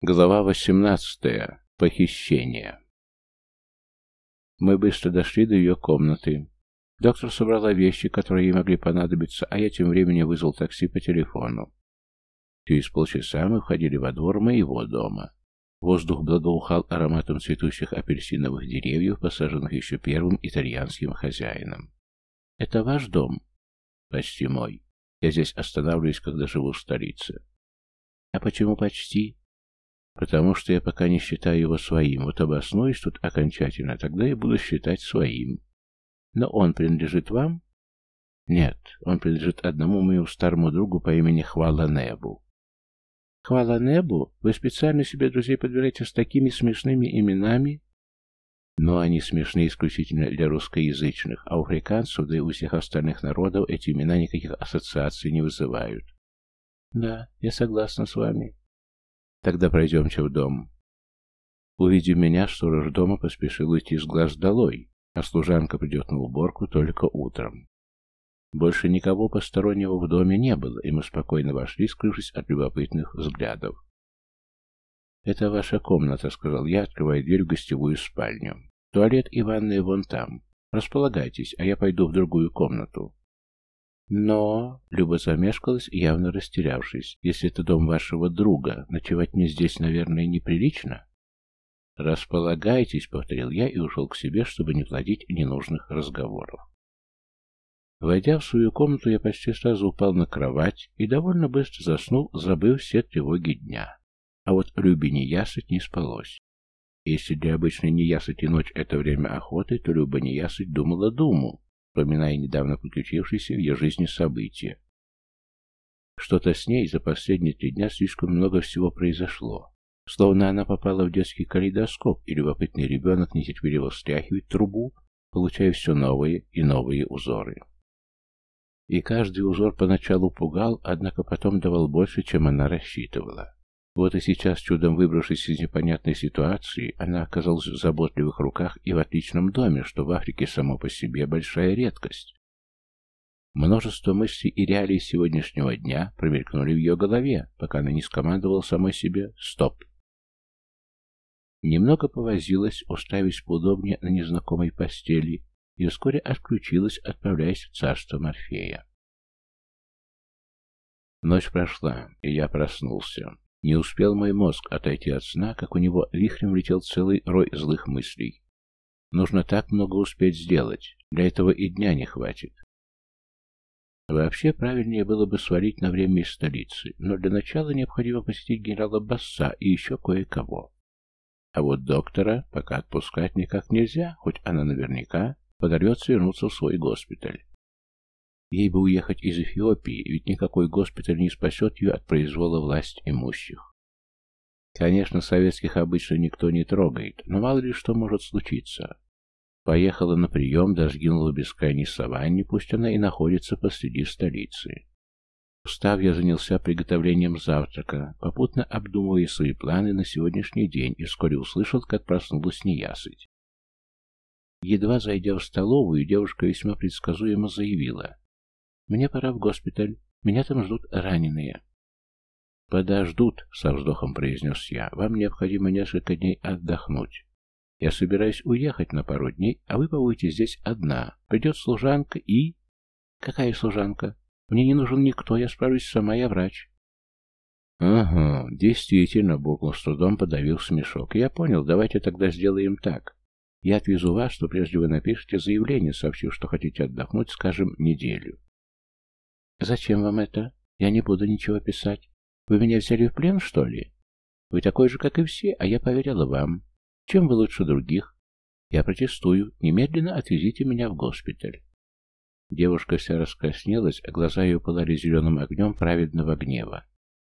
Глава 18. Похищение. Мы быстро дошли до ее комнаты. Доктор собрала вещи, которые ей могли понадобиться, а я тем временем вызвал такси по телефону. Через полчаса мы входили во двор моего дома. Воздух благоухал ароматом цветущих апельсиновых деревьев, посаженных еще первым итальянским хозяином. «Это ваш дом?» «Почти мой. Я здесь останавливаюсь, когда живу в столице». «А почему почти?» Потому что я пока не считаю его своим. Вот обоснуюсь тут окончательно, тогда я буду считать своим. Но он принадлежит вам? Нет, он принадлежит одному моему старому другу по имени Хвала Небу. Хвала Небу? Вы специально себе друзей подбираете с такими смешными именами? Но они смешны исключительно для русскоязычных, а у африканцев, да и у всех остальных народов эти имена никаких ассоциаций не вызывают. Да, я согласна с вами. Тогда пройдемте в дом. Увидев меня, сторож дома поспешил уйти с глаз долой, а служанка придет на уборку только утром. Больше никого постороннего в доме не было, и мы спокойно вошли, скрывшись от любопытных взглядов. «Это ваша комната», — сказал я, открывая дверь в гостевую спальню. «Туалет и ванная вон там. Располагайтесь, а я пойду в другую комнату». Но... Люба замешкалась, явно растерявшись. Если это дом вашего друга, ночевать мне здесь, наверное, неприлично? «Располагайтесь», — повторил я и ушел к себе, чтобы не плодить ненужных разговоров. Войдя в свою комнату, я почти сразу упал на кровать и довольно быстро заснул, забыв все тревоги дня. А вот Любе неясыть не спалось. Если для обычной неясыти ночь — это время охоты, то Люба неясыть думала думу, вспоминая недавно приключившиеся в ее жизни события. Что-то с ней за последние три дня слишком много всего произошло. Словно она попала в детский калейдоскоп, и любопытный ребенок нетерпеливо встряхивает трубу, получая все новые и новые узоры. И каждый узор поначалу пугал, однако потом давал больше, чем она рассчитывала. Вот и сейчас, чудом выбравшись из непонятной ситуации, она оказалась в заботливых руках и в отличном доме, что в Африке само по себе большая редкость. Множество мыслей и реалий сегодняшнего дня промелькнули в ее голове, пока она не скомандовала самой себе «Стоп!». Немного повозилась, уставясь поудобнее на незнакомой постели, и вскоре отключилась, отправляясь в царство Морфея. Ночь прошла, и я проснулся. Не успел мой мозг отойти от сна, как у него вихрем влетел целый рой злых мыслей. Нужно так много успеть сделать, для этого и дня не хватит. Вообще, правильнее было бы свалить на время из столицы, но для начала необходимо посетить генерала Басса и еще кое-кого. А вот доктора пока отпускать никак нельзя, хоть она наверняка подорвется вернуться в свой госпиталь. Ей бы уехать из Эфиопии, ведь никакой госпиталь не спасет ее от произвола власть имущих. Конечно, советских обычно никто не трогает, но мало ли что может случиться. Поехала на прием, дожгинула бескрайней саванне, пусть она и находится посреди столицы. Устав, я занялся приготовлением завтрака, попутно обдумывая свои планы на сегодняшний день, и вскоре услышал, как проснулась неясыть. Едва зайдя в столовую, девушка весьма предсказуемо заявила. Мне пора в госпиталь. Меня там ждут раненые. «Подождут», — со вздохом произнес я. «Вам необходимо несколько дней отдохнуть. Я собираюсь уехать на пару дней, а вы побудете здесь одна. Придет служанка и...» «Какая служанка? Мне не нужен никто, я справлюсь сама, я врач». «Ага, действительно», — буркнул с трудом, подавил смешок. «Я понял, давайте тогда сделаем так. Я отвезу вас, что прежде вы напишите заявление, сообщив, что хотите отдохнуть, скажем, неделю. «Зачем вам это? Я не буду ничего писать. Вы меня взяли в плен, что ли? Вы такой же, как и все, а я поверила вам. Чем вы лучше других? Я протестую. Немедленно отвезите меня в госпиталь». Девушка вся раскраснелась, а глаза ее пылали зеленым огнем праведного гнева.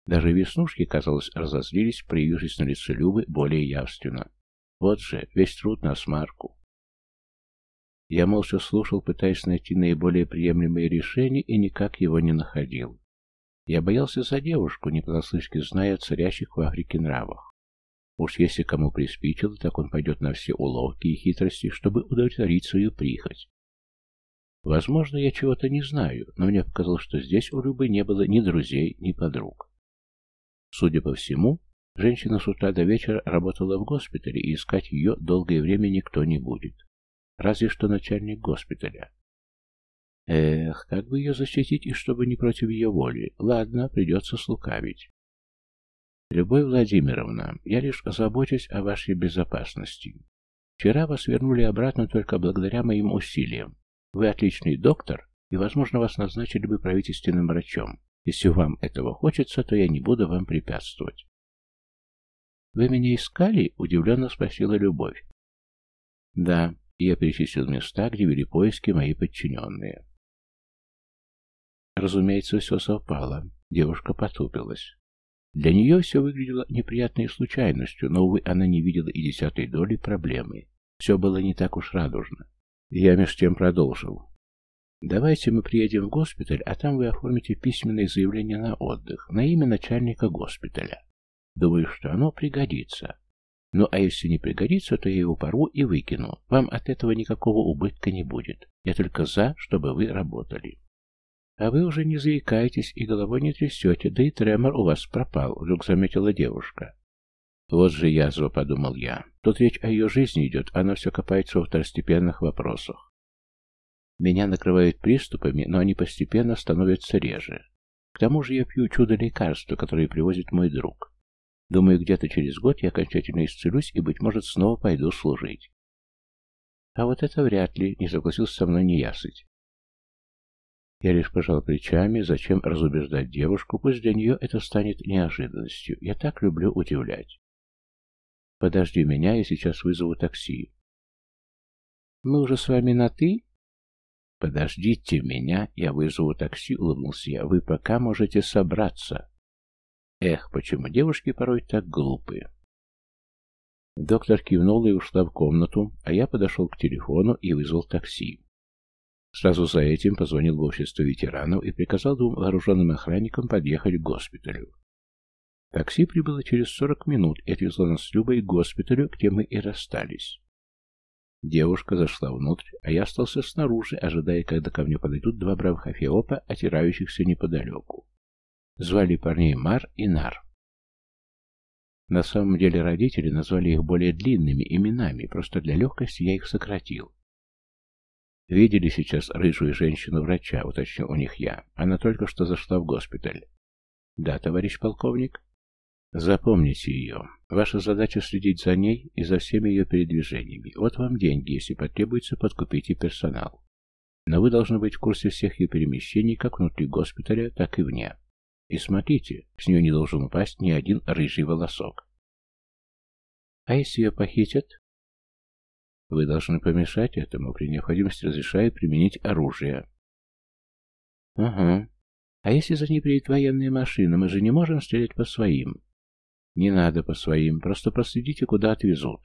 Даже веснушки, казалось, разозлились, проявившись на лице Любы более явственно. Вот же, весь труд на смарку. Я молча слушал, пытаясь найти наиболее приемлемое решение, и никак его не находил. Я боялся за девушку, не понаслышке зная о царящих в Африке нравах. Уж если кому приспичило, так он пойдет на все уловки и хитрости, чтобы удовлетворить свою прихоть. Возможно, я чего-то не знаю, но мне показалось, что здесь у Любы не было ни друзей, ни подруг. Судя по всему, Женщина с утра до вечера работала в госпитале, и искать ее долгое время никто не будет. Разве что начальник госпиталя. Эх, как бы ее защитить, и чтобы не против ее воли. Ладно, придется слукавить. Любовь Владимировна, я лишь озабочусь о вашей безопасности. Вчера вас вернули обратно только благодаря моим усилиям. Вы отличный доктор, и, возможно, вас назначили бы правительственным врачом. Если вам этого хочется, то я не буду вам препятствовать. «Вы меня искали?» — удивленно спросила Любовь. «Да», — я перечислил места, где вели поиски мои подчиненные. Разумеется, все совпало. Девушка потупилась. Для нее все выглядело неприятной случайностью, но, увы, она не видела и десятой доли проблемы. Все было не так уж радужно. Я меж тем продолжил. «Давайте мы приедем в госпиталь, а там вы оформите письменное заявление на отдых, на имя начальника госпиталя. Думаю, что оно пригодится. Ну, а если не пригодится, то я его порву и выкину. Вам от этого никакого убытка не будет. Я только за, чтобы вы работали». «А вы уже не заикаетесь и головой не трясете, да и тремор у вас пропал», — вдруг заметила девушка. «Вот же язва», — подумал я. «Тут речь о ее жизни идет, она все копается во второстепенных вопросах. Меня накрывают приступами, но они постепенно становятся реже. К тому же я пью чудо-лекарство, которое привозит мой друг. Думаю, где-то через год я окончательно исцелюсь и, быть может, снова пойду служить». «А вот это вряд ли», — не согласился со мной неясыть. Я лишь пожал плечами, зачем разубеждать девушку, пусть для нее это станет неожиданностью. Я так люблю удивлять. Подожди меня, я сейчас вызову такси. Мы уже с вами на «ты»? Подождите меня, я вызову такси, улыбнулся я. Вы пока можете собраться. Эх, почему девушки порой так глупые? Доктор кивнула и ушла в комнату, а я подошел к телефону и вызвал такси. Сразу за этим позвонил в общество ветеранов и приказал двум вооруженным охранникам подъехать к госпиталю. Такси прибыло через 40 минут и отвезло нас с Любой к госпиталю, где мы и расстались. Девушка зашла внутрь, а я остался снаружи, ожидая, когда ко мне подойдут два бравых афиопа, отирающихся неподалеку. Звали парней Мар и Нар. На самом деле родители назвали их более длинными именами, просто для легкости я их сократил. «Видели сейчас рыжую женщину-врача?» — уточнил у них я. «Она только что зашла в госпиталь». «Да, товарищ полковник?» «Запомните ее. Ваша задача следить за ней и за всеми ее передвижениями. Вот вам деньги, если потребуется, подкупите персонал. Но вы должны быть в курсе всех ее перемещений, как внутри госпиталя, так и вне. И смотрите, с нее не должен упасть ни один рыжий волосок». «А если ее похитят?» Вы должны помешать этому. При необходимости разрешаю применить оружие. Ага. А если за ней приедет военная машина, мы же не можем стрелять по своим. Не надо по своим, просто проследите, куда отвезут.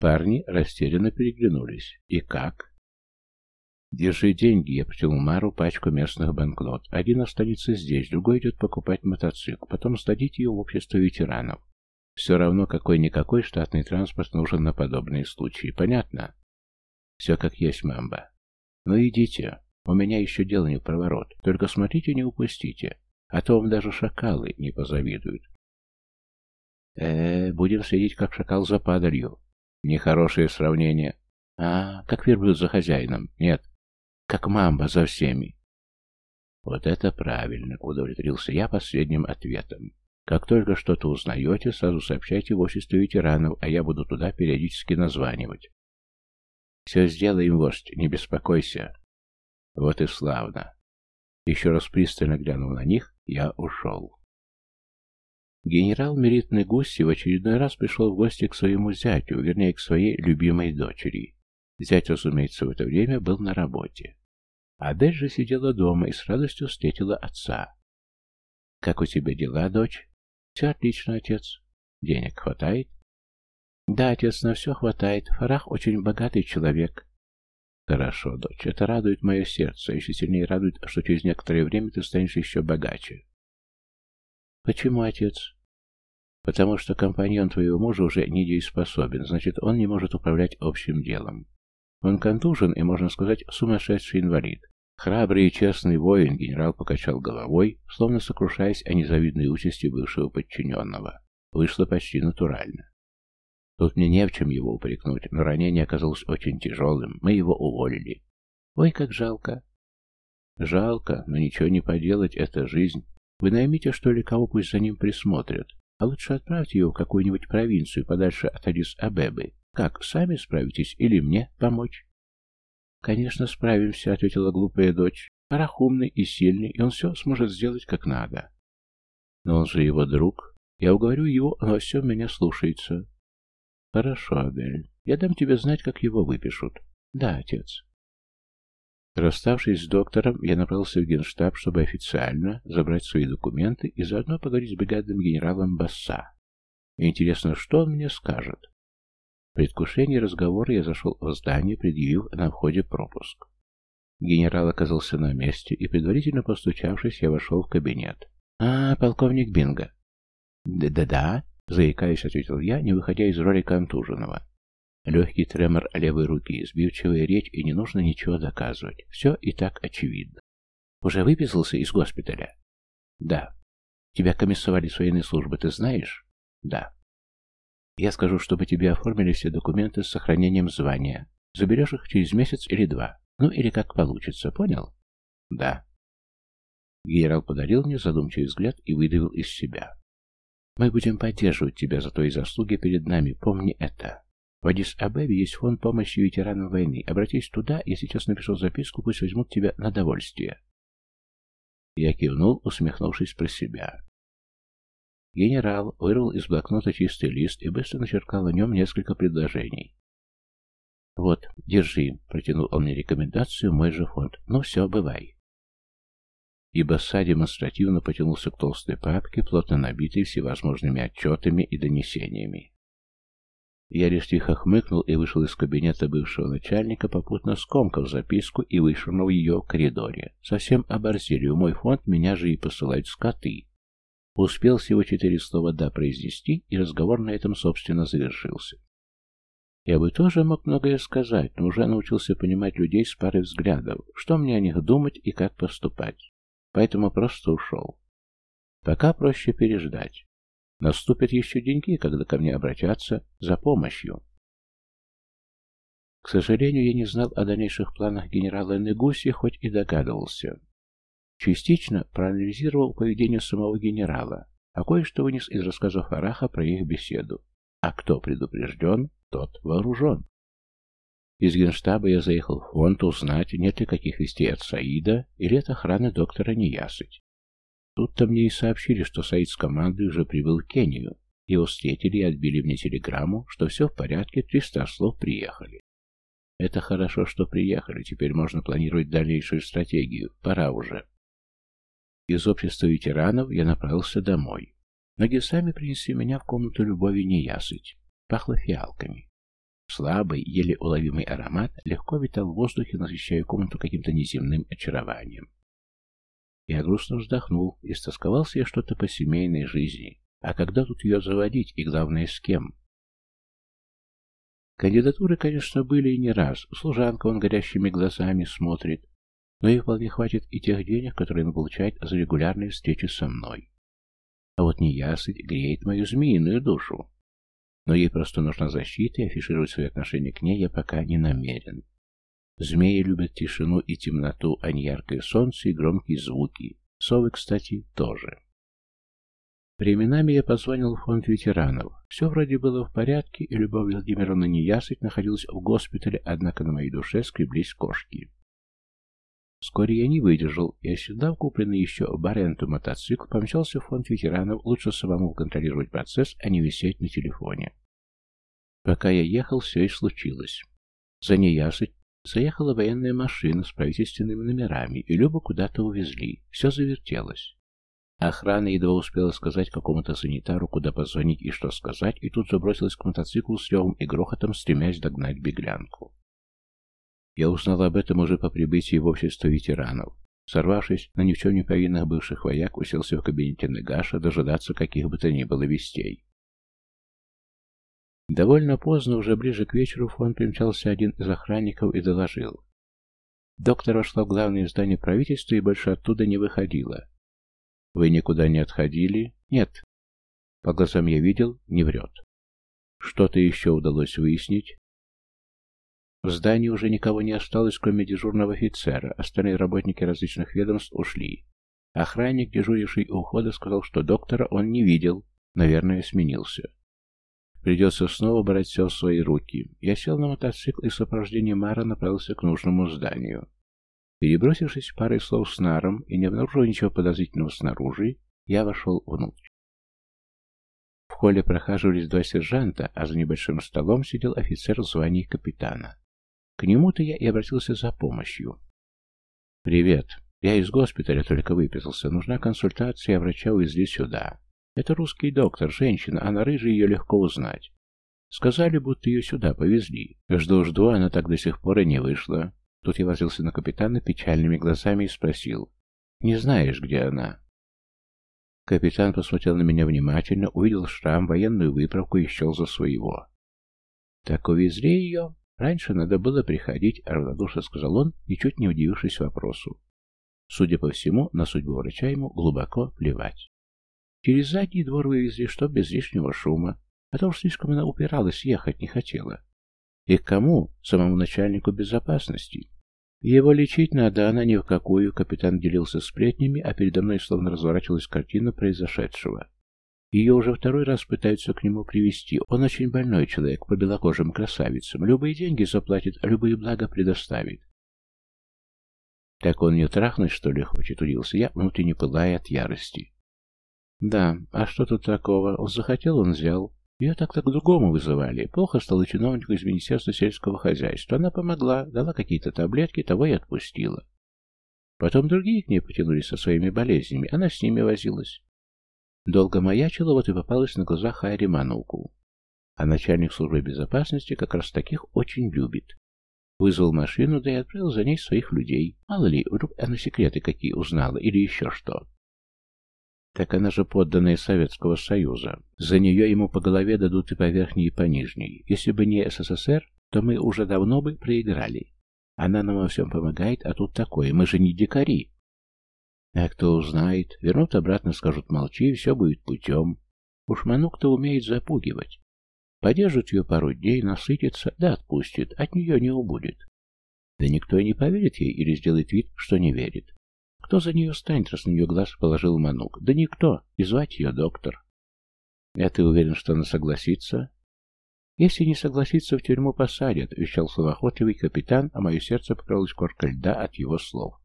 Парни растерянно переглянулись. И как? Держи деньги, я протянул Мару пачку местных банкнот. Один останется здесь, другой идет покупать мотоцикл, потом сдадите ее в общество ветеранов. Все равно какой-никакой штатный транспорт нужен на подобные случаи. Понятно? Все как есть, мамба. Ну идите. У меня еще дело не в проворот. Только смотрите, не упустите. А то вам даже шакалы не позавидуют. э, -э будем следить, как шакал за падалью. Нехорошее сравнение. А, как верблюд за хозяином. Нет, как мамба за всеми. Вот это правильно, удовлетворился я последним ответом. Как только что-то узнаете, сразу сообщайте в общество ветеранов, а я буду туда периодически названивать. Все сделаем, вождь, не беспокойся. Вот и славно. Еще раз пристально глянув на них, я ушел. Генерал Меритный Гусси в очередной раз пришел в гости к своему зятю, вернее, к своей любимой дочери. Зять, разумеется, в это время был на работе. Адель же сидела дома и с радостью встретила отца. «Как у тебя дела, дочь?» Все отлично, отец. Денег хватает? Да, отец, на все хватает. Фарах очень богатый человек. Хорошо, дочь, это радует мое сердце. Еще сильнее радует, что через некоторое время ты станешь еще богаче. Почему, отец? Потому что компаньон твоего мужа уже недееспособен, значит, он не может управлять общим делом. Он контужен и, можно сказать, сумасшедший инвалид. Храбрый и честный воин, генерал покачал головой, словно сокрушаясь о незавидной участи бывшего подчиненного. Вышло почти натурально. Тут мне не в чем его упрекнуть, но ранение оказалось очень тяжелым, мы его уволили. Ой, как жалко. Жалко, но ничего не поделать, это жизнь. Вы наймите, что ли, кого пусть за ним присмотрят. А лучше отправьте его в какую-нибудь провинцию, подальше от Адис-Абебы. Как, сами справитесь или мне помочь? «Конечно, справимся», — ответила глупая дочь. «Арах умный и сильный, и он все сможет сделать как надо». «Но он же его друг. Я уговорю его, он во всем меня слушается». «Хорошо, Адель. Я дам тебе знать, как его выпишут». «Да, отец». Расставшись с доктором, я направился в генштаб, чтобы официально забрать свои документы и заодно поговорить с бригадным генералом Басса. Интересно, что он мне скажет? Предвкушении разговора я зашел в здание, предъявив на входе пропуск. Генерал оказался на месте, и, предварительно постучавшись, я вошел в кабинет. «А, полковник Бинго». «Да-да-да», — заикаясь, ответил я, не выходя из роли контуженного. Легкий тремор левой руки, сбивчивая речь, и не нужно ничего доказывать. Все и так очевидно. Уже выписался из госпиталя? Да. Тебя комиссовали с военной службы, ты знаешь? Да. Я скажу, чтобы тебе оформили все документы с сохранением звания. Заберешь их через месяц или два. Ну, или как получится, понял? Да. Генерал подарил мне задумчивый взгляд и выдавил из себя. Мы будем поддерживать тебя за твои заслуги перед нами, помни это. В Адис-Абебе есть фонд помощи ветеранам войны. Обратись туда, я сейчас напишу записку, пусть возьмут тебя на довольствие. Я кивнул, усмехнувшись про себя. Генерал вырвал из блокнота чистый лист и быстро начеркал на нем несколько предложений. «Вот, держи», — протянул он мне рекомендацию, мой же фонд. «Ну все, бывай». И Басса демонстративно потянулся к толстой папке, плотно набитой всевозможными отчетами и донесениями. Я лишь тихо хмыкнул и вышел из кабинета бывшего начальника, попутно скомкав записку и вышвырнул ее в коридоре. Совсем оборзели, мой фонд меня же и посылают скоты. Успел всего четыре слова «да» произнести, и разговор на этом, собственно, завершился. Я бы тоже мог многое сказать, но уже научился понимать людей с парой взглядов, что мне о них думать и как поступать. Поэтому просто ушел. Пока проще переждать. Наступят еще деньги, когда ко мне обратятся за помощью. К сожалению, я не знал о дальнейших планах генерала Негуси, хоть и догадывался. Частично проанализировал поведение самого генерала, а кое-что вынес из рассказов Араха про их беседу. А кто предупрежден, тот вооружен. Из генштаба я заехал в фонд узнать, нет ли каких вестей от Саида или от охраны доктора Неясыть. Тут-то мне и сообщили, что Саид с командой уже прибыл в Кению. Его встретили и отбили мне телеграмму, что все в порядке, 300 слов приехали. Это хорошо, что приехали, теперь можно планировать дальнейшую стратегию. Пора уже. Из общества ветеранов я направился домой. Ноги сами принесли меня в комнату любови неясыть. Пахло фиалками. Слабый, еле уловимый аромат легко витал в воздухе, насыщая комнату каким-то неземным очарованием. Я грустно вздохнул, и стосковался я что-то по семейной жизни. А когда тут ее заводить, и главное, с кем? Кандидатуры, конечно, были и не раз. Служанка он горящими глазами смотрит. Но ей вполне хватит и тех денег, которые он получает за регулярные встречи со мной. А вот неясыть греет мою змеиную душу. Но ей просто нужна защита, и афишировать свои отношения к ней я пока не намерен. Змеи любят тишину и темноту, а не яркое солнце и громкие звуки. Совы, кстати, тоже. Временами я позвонил в фонд ветеранов. Все вроде было в порядке, и Любовь Владимировна Неясыть находилась в госпитале, однако на моей душе скреблись кошки. Вскоре я не выдержал, и оседлав купленный еще Баренту мотоцикл, помчался в фонд ветеранов, лучше самому контролировать процесс, а не висеть на телефоне. Пока я ехал, все и случилось. За Неясыть Заехала военная машина с правительственными номерами, и Любу куда-то увезли. Все завертелось. Охрана едва успела сказать какому-то санитару, куда позвонить и что сказать, и тут забросилась к мотоциклу с ревом и грохотом, стремясь догнать беглянку. Я узнал об этом уже по прибытии в общество ветеранов. Сорвавшись на ни в чем не повинных бывших вояк, уселся в кабинете Негаша дожидаться каких бы то ни было вестей. Довольно поздно, уже ближе к вечеру, в фонд примчался один из охранников и доложил. Доктор вошла в главное здание правительства и больше оттуда не выходила. Вы никуда не отходили? Нет. По глазам я видел, не врет. Что-то еще удалось выяснить? В здании уже никого не осталось, кроме дежурного офицера. Остальные работники различных ведомств ушли. Охранник, дежуривший у ухода, сказал, что доктора он не видел. Наверное, сменился. Придется снова брать все в свои руки. Я сел на мотоцикл и в сопровождении Мара направился к нужному зданию. Перебросившись парой слов с Наром и не обнаружив ничего подозрительного снаружи, я вошел внутрь. В холле прохаживались два сержанта, а за небольшим столом сидел офицер в звании капитана. К нему-то я и обратился за помощью. «Привет. Я из госпиталя только выписался. Нужна консультация, а врача увезли сюда. Это русский доктор, женщина, а на рыжей ее легко узнать. Сказали, будто ее сюда повезли. Жду-жду, она так до сих пор и не вышла. Тут я возился на капитана печальными глазами и спросил. «Не знаешь, где она?» Капитан посмотрел на меня внимательно, увидел шрам, военную выправку и счел за своего. «Так увезли ее?» «Раньше надо было приходить», — равнодушно сказал он, ничуть не удивившись вопросу. Судя по всему, на судьбу врача ему глубоко плевать. Через задний двор вывезли, чтоб без лишнего шума, а то слишком она упиралась, ехать не хотела. И к кому? Самому начальнику безопасности. Его лечить надо, она ни в какую, капитан делился сплетнями, а передо мной словно разворачивалась картина произошедшего. Ее уже второй раз пытаются к нему привести. Он очень больной человек, по белокожим красавицам. Любые деньги заплатит, любые блага предоставит. Так он не трахнуть, что ли, хочет, удился я, внутренне пылая от ярости. Да, а что тут такого? Он захотел, он взял. Ее так-то к другому вызывали. Плохо стало чиновнику из Министерства сельского хозяйства. Она помогла, дала какие-то таблетки, того и отпустила. Потом другие к ней потянулись со своими болезнями. Она с ними возилась. Долго маячила, вот и попалась на глаза Хайри Мануку. А начальник службы безопасности как раз таких очень любит. Вызвал машину, да и отправил за ней своих людей. Мало ли, вдруг она секреты какие узнала или еще что. Так она же подданная Советского Союза. За нее ему по голове дадут и по верхней, и по нижней. Если бы не СССР, то мы уже давно бы проиграли. Она нам во всем помогает, а тут такое, мы же не дикари. А кто узнает, вернут обратно, скажут молчи, и все будет путем. Уж Манук-то умеет запугивать. Подержит ее пару дней, насытится, да отпустит, от нее не убудет. Да никто и не поверит ей или сделает вид, что не верит. Кто за нее станет, раз на нее глаз положил Манук? Да никто, и звать ее доктор. Я ты уверен, что она согласится? Если не согласится, в тюрьму посадят, вещал словоохотливый капитан, а мое сердце покрылось коркой льда от его слов.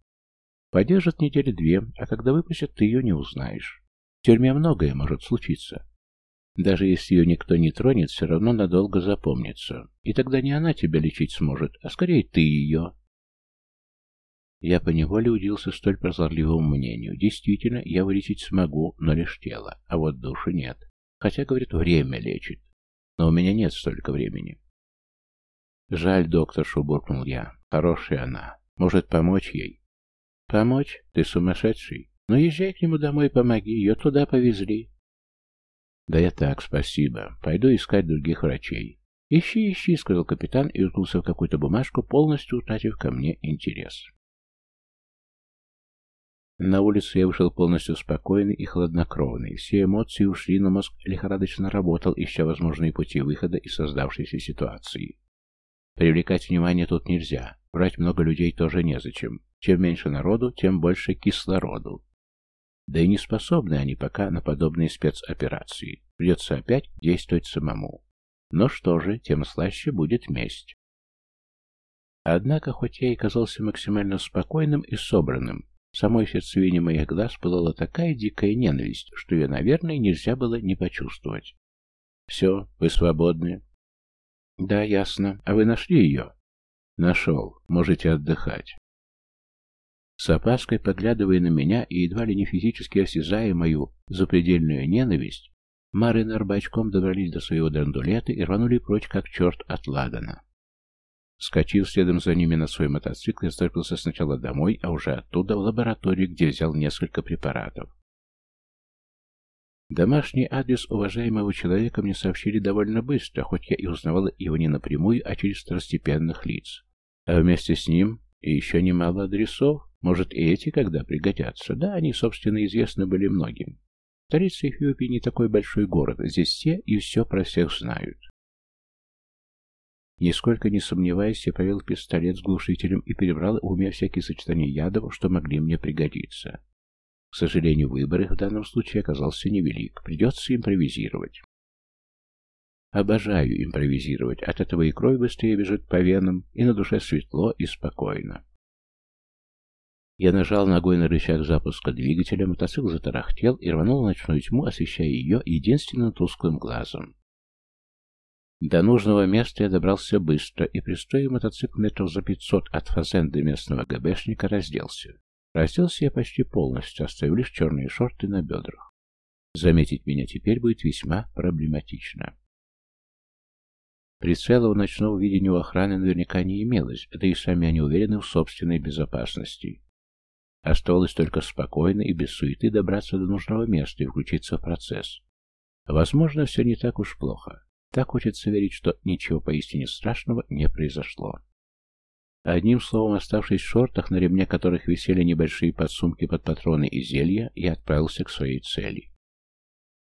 Подержат недели две, а когда выпустят, ты ее не узнаешь. В тюрьме многое может случиться. Даже если ее никто не тронет, все равно надолго запомнится. И тогда не она тебя лечить сможет, а скорее ты ее. Я поневоле удивился столь прозорливому мнению. Действительно, я вылечить смогу, но лишь тело, а вот душу нет. Хотя, говорит, время лечит. Но у меня нет столько времени. Жаль, доктор, буркнул я. Хорошая она. Может, помочь ей? Помочь? Ты сумасшедший? Ну, езжай к нему домой помоги. Ее туда повезли. Да я так, спасибо. Пойду искать других врачей. «Ищи, ищи», — сказал капитан и уткнулся в какую-то бумажку, полностью утратив ко мне интерес. На улицу я вышел полностью спокойный и хладнокровный. Все эмоции ушли, но мозг лихорадочно работал, ища возможные пути выхода из создавшейся ситуации. Привлекать внимание тут нельзя. Брать много людей тоже незачем. Чем меньше народу, тем больше кислороду. Да и не способны они пока на подобные спецоперации. Придется опять действовать самому. Но что же, тем слаще будет месть. Однако, хоть я и казался максимально спокойным и собранным, самой сердцевине моих глаз пылала такая дикая ненависть, что ее, наверное, нельзя было не почувствовать. «Все, вы свободны». «Да, ясно. А вы нашли ее?» «Нашел. Можете отдыхать». С опаской, поглядывая на меня и едва ли не физически осязая мою запредельную ненависть, Мар и Нарбачком добрались до своего драндулета и рванули прочь, как черт от Ладана. Скочив следом за ними на свой мотоцикл, я торопился сначала домой, а уже оттуда в лабораторию, где взял несколько препаратов. Домашний адрес уважаемого человека мне сообщили довольно быстро, хоть я и узнавал его не напрямую, а через второстепенных лиц. А вместе с ним И еще немало адресов. Может, и эти когда пригодятся. Да, они, собственно, известны были многим. Столица Эфиопии не такой большой город. Здесь все и все про всех знают. Нисколько не сомневаясь, я провел пистолет с глушителем и перебрал в уме всякие сочетания ядов, что могли мне пригодиться. К сожалению, выбор их в данном случае оказался невелик. Придется импровизировать. Обожаю импровизировать. От этого и кровь быстрее бежит по венам, и на душе светло и спокойно. Я нажал ногой на рычаг запуска двигателя, мотоцикл затарахтел и рванул в ночную тьму, освещая ее единственным тусклым глазом. До нужного места я добрался быстро, и, пристоя мотоцикл метров за пятьсот от фазенды местного ГБшника, разделся. Разделся я почти полностью, оставив лишь черные шорты на бедрах. Заметить меня теперь будет весьма проблематично. Прицела у ночного видения у охраны наверняка не имелось, да и сами они уверены в собственной безопасности. Оставалось только спокойно и без суеты добраться до нужного места и включиться в процесс. Возможно, все не так уж плохо. Так хочется верить, что ничего поистине страшного не произошло. Одним словом, оставшись в шортах, на ремне которых висели небольшие подсумки под патроны и зелья, я отправился к своей цели.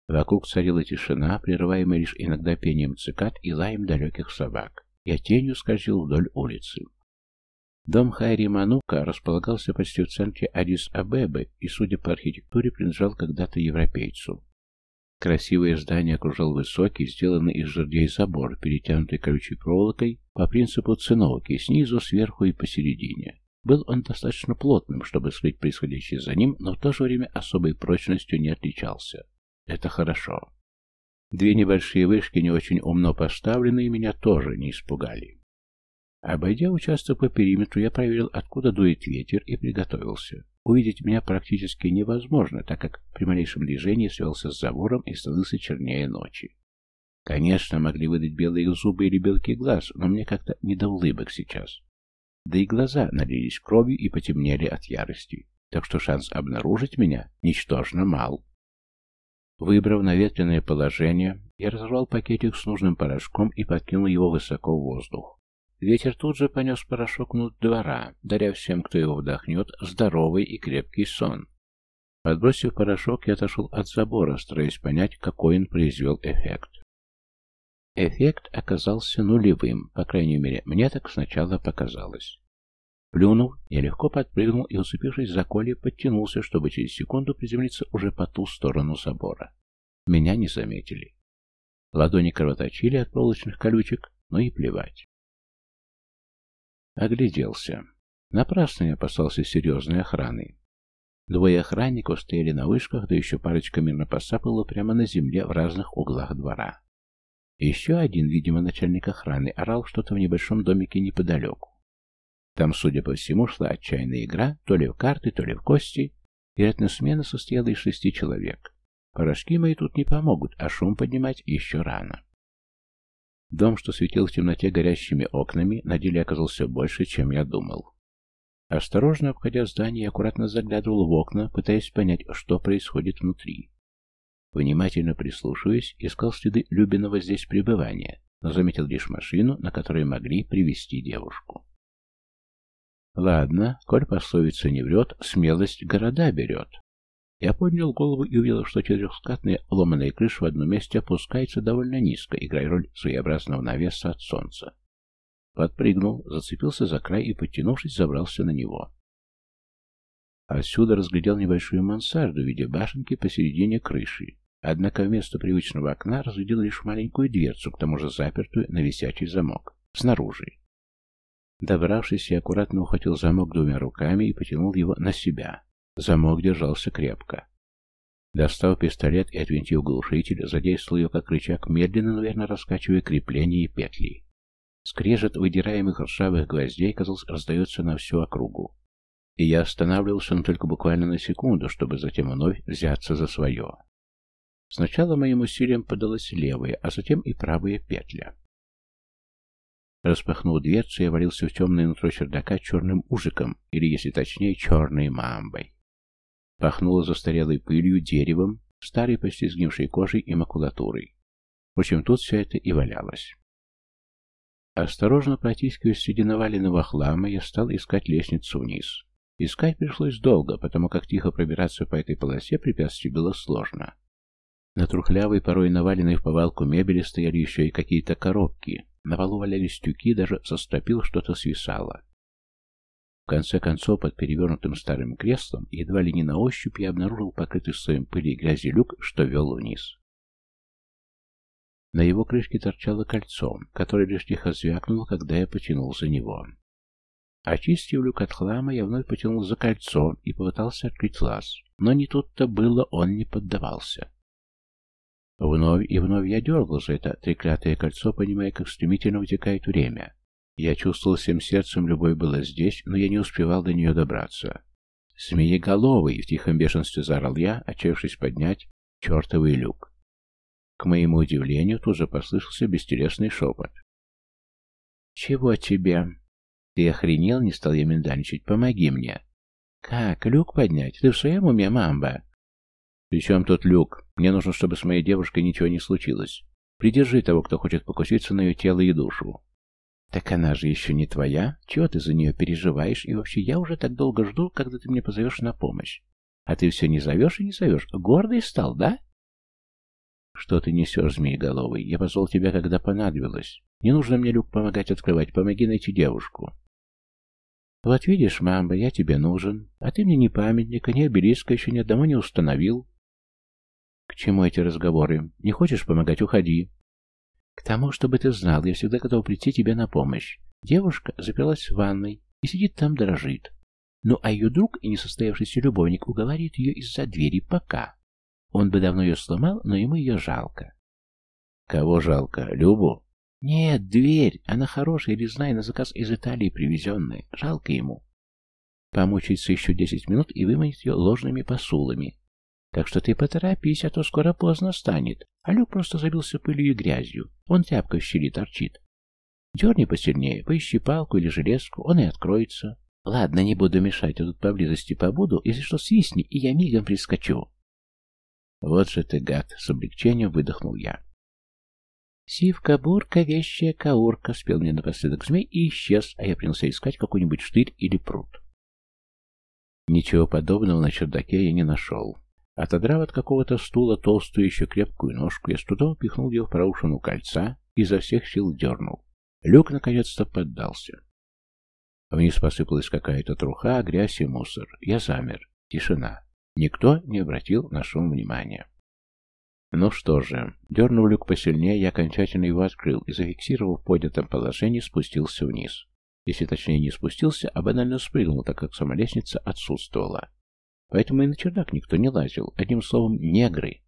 Вокруг царила тишина, прерываемая лишь иногда пением цикад и лаем далеких собак. Я тенью скользил вдоль улицы. Дом Хайри Манука располагался почти в центре Адис-Абебы и, судя по архитектуре, принадлежал когда-то европейцу. Красивое здание окружал высокий, сделанный из жердей забор, перетянутый колючей проволокой по принципу циновки, снизу, сверху и посередине. Был он достаточно плотным, чтобы скрыть происходящее за ним, но в то же время особой прочностью не отличался. Это хорошо. Две небольшие вышки, не очень умно поставленные, меня тоже не испугали. Обойдя участок по периметру, я проверил, откуда дует ветер, и приготовился. Увидеть меня практически невозможно, так как при малейшем движении свелся с забором и становился чернее ночи. Конечно, могли выдать белые зубы или белки глаз, но мне как-то не до улыбок сейчас. Да и глаза налились кровью и потемнели от ярости, так что шанс обнаружить меня ничтожно мал. Выбрав наветренное положение, я разорвал пакетик с нужным порошком и подкинул его высоко в воздух. Ветер тут же понес порошок внутрь двора, даря всем, кто его вдохнет, здоровый и крепкий сон. Подбросив порошок, я отошел от забора, стараясь понять, какой он произвел эффект. Эффект оказался нулевым, по крайней мере, мне так сначала показалось. Плюнув, я легко подпрыгнул и, уцепившись за коле, подтянулся, чтобы через секунду приземлиться уже по ту сторону забора. Меня не заметили. Ладони кровоточили от проволочных колючек, но и плевать. Огляделся. Напрасно я опасался серьезной охраны. Двое охранников стояли на вышках, да еще парочка мирно посапала прямо на земле в разных углах двора. Еще один, видимо, начальник охраны, орал что-то в небольшом домике неподалеку. Там, судя по всему, шла отчаянная игра, то ли в карты, то ли в кости. Вероятно, смена состояла из шести человек. Порошки мои тут не помогут, а шум поднимать еще рано. Дом, что светил в темноте горящими окнами, на деле оказался больше, чем я думал. Осторожно обходя здание, аккуратно заглядывал в окна, пытаясь понять, что происходит внутри. Внимательно прислушиваясь, искал следы Любиного здесь пребывания, но заметил лишь машину, на которой могли привести девушку. Ладно, коль пословица не врет, смелость города берет. Я поднял голову и увидел, что четырехскатная ломаная крыша в одном месте опускается довольно низко, играя роль своеобразного навеса от солнца. Подпрыгнул, зацепился за край и, подтянувшись, забрался на него. Отсюда разглядел небольшую мансарду в виде башенки посередине крыши. Однако вместо привычного окна разглядел лишь маленькую дверцу, к тому же запертую на висячий замок. Снаружи. Добравшись, я аккуратно ухватил замок двумя руками и потянул его на себя. Замок держался крепко. Достав пистолет и отвинтив глушитель, задействовал ее как рычаг, медленно, наверное, раскачивая крепления и петли. Скрежет выдираемых ржавых гвоздей, казалось, раздается на всю округу. И я останавливался, но только буквально на секунду, чтобы затем вновь взяться за свое. Сначала моим усилием подалась левая, а затем и правая петля. Распахнув дверцу, я валился в темное нутро чердака черным ужиком, или, если точнее, черной мамбой. Пахнуло застарелой пылью, деревом, старой почти сгнившей кожей и макулатурой. Впрочем, тут все это и валялось. Осторожно протискиваясь среди наваленного хлама, я стал искать лестницу вниз. Искать пришлось долго, потому как тихо пробираться по этой полосе препятствий было сложно. На трухлявой, порой наваленной в повалку мебели стояли еще и какие-то коробки. На полу валялись тюки, даже со стропил что-то свисало. В конце концов, под перевернутым старым креслом, едва ли не на ощупь, я обнаружил покрытый слоем пыли и грязи люк, что вел вниз. На его крышке торчало кольцо, которое лишь тихо звякнуло, когда я потянул за него. Очистив люк от хлама, я вновь потянул за кольцо и попытался открыть лаз. Но не тут-то было, он не поддавался. Вновь и вновь я дергал за это треклятое кольцо, понимая, как стремительно утекает время. Я чувствовал всем сердцем, любовь была здесь, но я не успевал до нее добраться. «Змееголовый!» — в тихом бешенстве заорал я, отчаявшись поднять чертовый люк. К моему удивлению, тут же послышался бестересный шепот. «Чего тебе?» «Ты охренел?» — не стал я миндальничать. «Помоги мне». «Как? Люк поднять? Ты в своем уме, мамба?» «При чем тут люк? Мне нужно, чтобы с моей девушкой ничего не случилось. Придержи того, кто хочет покуситься на ее тело и душу». «Так она же еще не твоя. Чего ты за нее переживаешь? И вообще, я уже так долго жду, когда ты мне позовешь на помощь. А ты все не зовешь и не зовешь. Гордый стал, да?» «Что ты несешь, змееголовый? Я позвал тебя, когда понадобилось. Не нужно мне, Люк, помогать открывать. Помоги найти девушку». «Вот видишь, мамба, я тебе нужен. А ты мне ни памятника, ни обелиска еще ни одного не установил». «К чему эти разговоры? Не хочешь помогать? Уходи». «К тому, чтобы ты знал, я всегда готов прийти тебе на помощь. Девушка заперлась в ванной и сидит там дрожит. Ну, а ее друг и несостоявшийся любовник уговорит ее из-за двери пока. Он бы давно ее сломал, но ему ее жалко. Кого жалко? Любу? Нет, дверь. Она хорошая, резная, на заказ из Италии привезенная. Жалко ему. Помучается еще десять минут и выманить ее ложными посулами. Так что ты поторопись, а то скоро поздно станет. А Люк просто забился пылью и грязью. Он тряпка в щели торчит. Дерни посильнее, поищи палку или железку, он и откроется. Ладно, не буду мешать, я тут поблизости побуду, если что, свистни, и я мигом прискочу. Вот же ты, гад, с облегчением выдохнул я. Сивка-бурка, вещая каурка, спел мне напоследок змей и исчез, а я принялся искать какой-нибудь штырь или пруд. Ничего подобного на чердаке я не нашел. Отодрав от какого-то стула толстую еще крепкую ножку, я с трудом пихнул ее в проушину кольца и изо всех сил дернул. Люк наконец-то поддался. Вниз посыпалась какая-то труха, грязь и мусор. Я замер. Тишина. Никто не обратил на шум внимания. Ну что же, дернув люк посильнее, я окончательно его открыл и, зафиксировав в поднятом положении, спустился вниз. Если точнее не спустился, а банально спрыгнул, так как сама лестница отсутствовала. Поэтому и на чердак никто не лазил, одним словом, негры.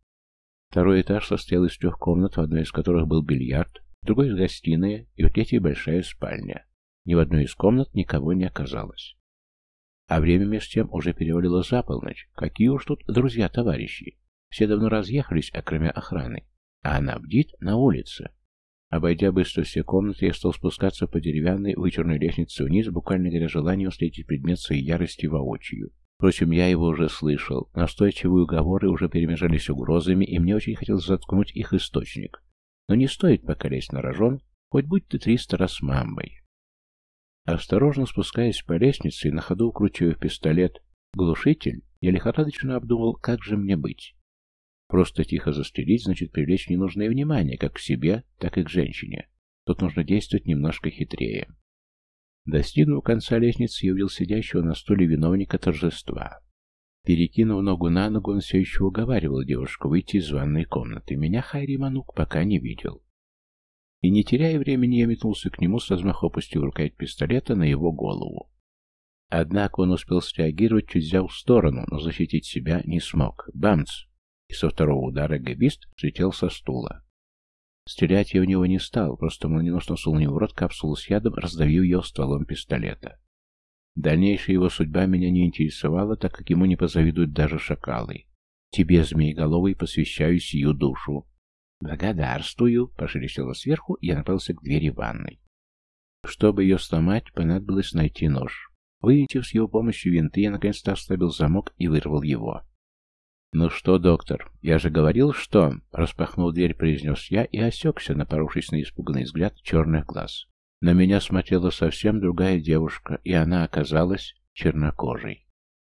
Второй этаж состоял из трех комнат, в одной из которых был бильярд, другой из гостиная и в третьей большая спальня. Ни в одной из комнат никого не оказалось. А время меж тем уже перевалило за полночь. Какие уж тут друзья-товарищи. Все давно разъехались, а кроме охраны. А она бдит на улице. Обойдя быстро все комнаты, я стал спускаться по деревянной вычурной лестнице вниз, буквально горя желанием встретить предмет своей ярости воочию. Впрочем, я его уже слышал. Настойчивые уговоры уже перемежались угрозами, и мне очень хотелось заткнуть их источник. Но не стоит пока лезть на рожон, хоть будь ты триста раз мамой. Осторожно спускаясь по лестнице и на ходу укручивая пистолет глушитель, я лихорадочно обдумал, как же мне быть. Просто тихо застрелить значит привлечь ненужное внимание как к себе, так и к женщине. Тут нужно действовать немножко хитрее. Достигнув конца лестницы, я увидел сидящего на стуле виновника торжества. Перекинув ногу на ногу, он все еще уговаривал девушку выйти из ванной комнаты. Меня Хайри Манук пока не видел. И не теряя времени, я метнулся к нему, с размаху опустив рукоять пистолета на его голову. Однако он успел среагировать, чуть взял в сторону, но защитить себя не смог. Бамц! И со второго удара габист слетел со стула. Стрелять я в него не стал, просто молниеносно сунул в рот капсулу с ядом, раздавив ее стволом пистолета. Дальнейшая его судьба меня не интересовала, так как ему не позавидуют даже шакалы. Тебе, змееголовый, посвящаю сию душу. «Благодарствую!» — пошелестело сверху, и я направился к двери ванной. Чтобы ее сломать, понадобилось найти нож. Вывинтив с его помощью винты, я наконец-то ослабил замок и вырвал его. «Ну что, доктор, я же говорил, что...» — распахнул дверь, произнес я и осекся, напоровшись на испуганный взгляд черных глаз. На меня смотрела совсем другая девушка, и она оказалась чернокожей.